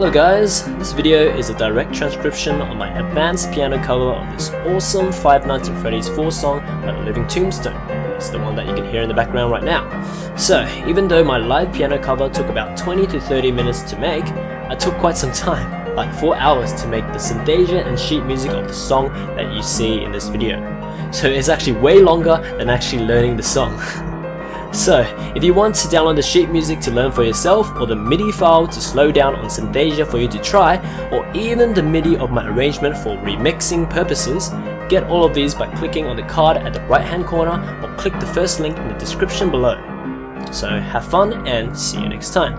Hello guys, this video is a direct transcription of my advanced piano cover of this awesome Five Nights at Freddy's 4 song by The Living Tombstone. It's the one that you can hear in the background right now. So, even though my live piano cover took about 20 to 30 minutes to make, I took quite some time, like 4 hours to make the synthesia and sheet music of the song that you see in this video. So it's actually way longer than actually learning the song. So, if you want to download the sheet music to learn for yourself, or the MIDI file to slow down on Synthesia for you to try, or even the MIDI of my arrangement for remixing purposes, get all of these by clicking on the card at the right hand corner or click the first link in the description below. So have fun and see you next time.